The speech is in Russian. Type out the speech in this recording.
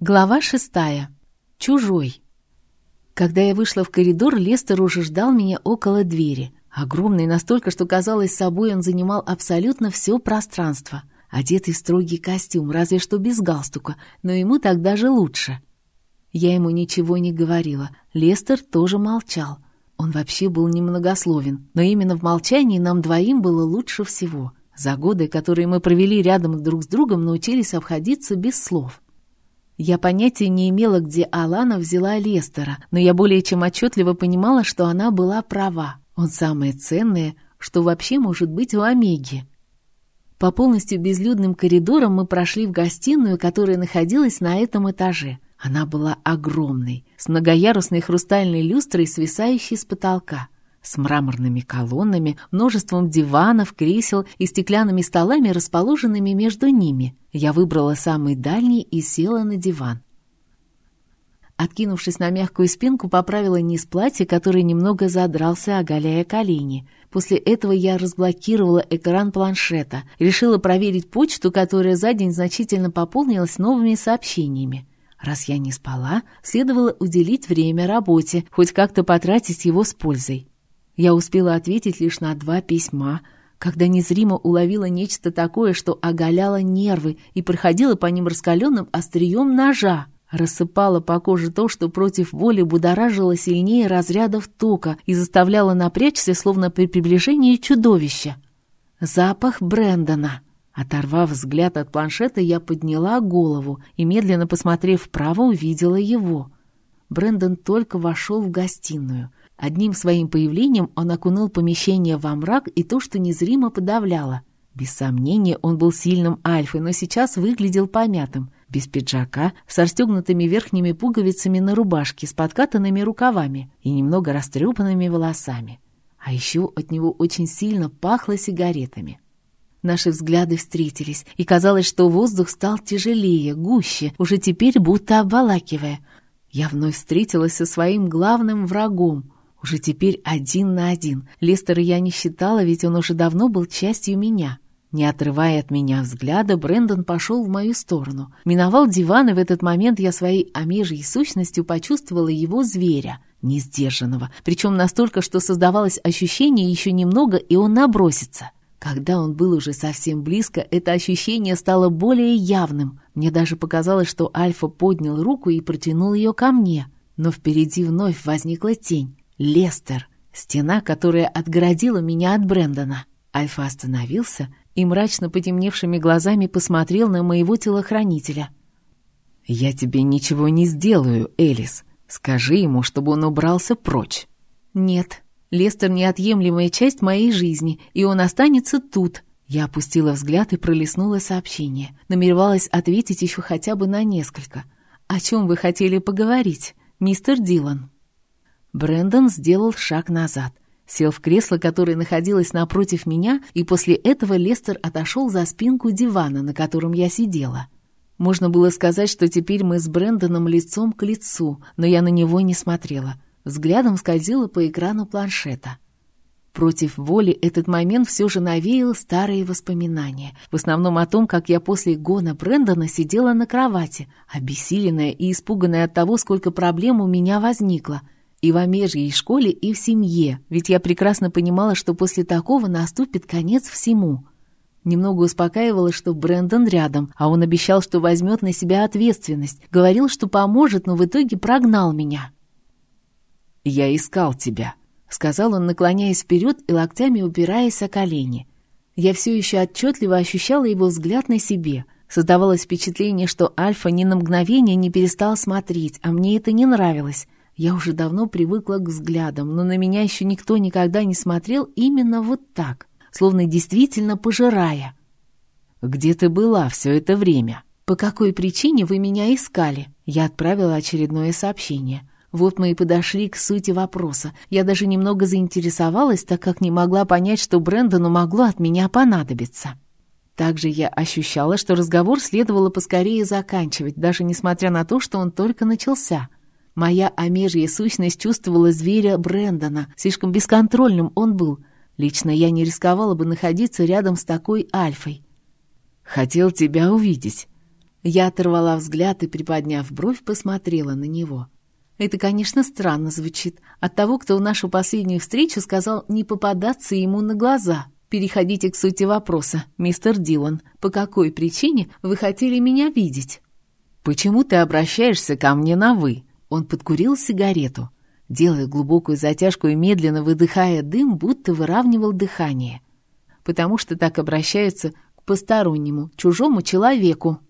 Глава шестая. Чужой. Когда я вышла в коридор, Лестер уже ждал меня около двери. Огромный настолько, что казалось собой, он занимал абсолютно все пространство. Одетый в строгий костюм, разве что без галстука, но ему так даже лучше. Я ему ничего не говорила. Лестер тоже молчал. Он вообще был немногословен, но именно в молчании нам двоим было лучше всего. За годы, которые мы провели рядом друг с другом, научились обходиться без слов. Я понятия не имела, где Алана взяла Лестера, но я более чем отчетливо понимала, что она была права. Он самое ценное, что вообще может быть у Омеги. По полностью безлюдным коридорам мы прошли в гостиную, которая находилась на этом этаже. Она была огромной, с многоярусной хрустальной люстрой, свисающей с потолка с мраморными колоннами, множеством диванов, кресел и стеклянными столами, расположенными между ними. Я выбрала самый дальний и села на диван. Откинувшись на мягкую спинку, поправила низ платья, который немного задрался, оголяя колени. После этого я разблокировала экран планшета, решила проверить почту, которая за день значительно пополнилась новыми сообщениями. Раз я не спала, следовало уделить время работе, хоть как-то потратить его с пользой. Я успела ответить лишь на два письма, когда незримо уловила нечто такое, что оголяло нервы и проходило по ним раскаленным острием ножа. Рассыпала по коже то, что против воли будоражило сильнее разрядов тока и заставляло напрячься, словно при приближении чудовища. Запах Брэндона. Оторвав взгляд от планшета, я подняла голову и, медленно посмотрев вправо, увидела его. Брэндон только вошел в гостиную. Одним своим появлением он окунул помещение во мрак и то, что незримо подавляло. Без сомнения, он был сильным альфой, но сейчас выглядел помятым, без пиджака, с расстегнутыми верхними пуговицами на рубашке, с подкатанными рукавами и немного растрепанными волосами. А еще от него очень сильно пахло сигаретами. Наши взгляды встретились, и казалось, что воздух стал тяжелее, гуще, уже теперь будто обволакивая. Я вновь встретилась со своим главным врагом — уже теперь один на один. Лестера я не считала, ведь он уже давно был частью меня. Не отрывая от меня взгляда, Брэндон пошел в мою сторону. Миновал диван, и в этот момент я своей омежьей сущностью почувствовала его зверя, несдержанного, причем настолько, что создавалось ощущение еще немного, и он набросится. Когда он был уже совсем близко, это ощущение стало более явным. Мне даже показалось, что Альфа поднял руку и протянул ее ко мне. Но впереди вновь возникла тень. Лестер, стена, которая отгородила меня от Брэндона. Альфа остановился и мрачно потемневшими глазами посмотрел на моего телохранителя. «Я тебе ничего не сделаю, Элис. Скажи ему, чтобы он убрался прочь». «Нет, Лестер — неотъемлемая часть моей жизни, и он останется тут». Я опустила взгляд и пролистнула сообщение. Намеревалась ответить еще хотя бы на несколько. «О чем вы хотели поговорить, мистер Дилан?» Брэндон сделал шаг назад, сел в кресло, которое находилось напротив меня, и после этого Лестер отошел за спинку дивана, на котором я сидела. Можно было сказать, что теперь мы с Брэндоном лицом к лицу, но я на него не смотрела. Взглядом скользила по экрану планшета. Против воли этот момент все же навеял старые воспоминания. В основном о том, как я после гона Брэндона сидела на кровати, обессиленная и испуганная от того, сколько проблем у меня возникло — и в Омежьей школе, и в семье, ведь я прекрасно понимала, что после такого наступит конец всему. Немного успокаивала, что Брэндон рядом, а он обещал, что возьмет на себя ответственность. Говорил, что поможет, но в итоге прогнал меня. «Я искал тебя», — сказал он, наклоняясь вперед и локтями упираясь о колени. Я все еще отчетливо ощущала его взгляд на себе. Создавалось впечатление, что Альфа ни на мгновение не перестал смотреть, а мне это не нравилось. Я уже давно привыкла к взглядам, но на меня еще никто никогда не смотрел именно вот так, словно действительно пожирая. «Где ты была все это время?» «По какой причине вы меня искали?» Я отправила очередное сообщение. Вот мы и подошли к сути вопроса. Я даже немного заинтересовалась, так как не могла понять, что Брэндону могло от меня понадобиться. Также я ощущала, что разговор следовало поскорее заканчивать, даже несмотря на то, что он только начался. Моя омежья сущность чувствовала зверя Брэндона. Слишком бесконтрольным он был. Лично я не рисковала бы находиться рядом с такой Альфой. «Хотел тебя увидеть». Я оторвала взгляд и, приподняв бровь, посмотрела на него. Это, конечно, странно звучит. От того, кто в нашу последнюю встречу сказал не попадаться ему на глаза. Переходите к сути вопроса, мистер Дилан. По какой причине вы хотели меня видеть? Почему ты обращаешься ко мне на «вы»? Он подкурил сигарету, делая глубокую затяжку и медленно выдыхая дым, будто выравнивал дыхание. Потому что так обращаются к постороннему, чужому человеку.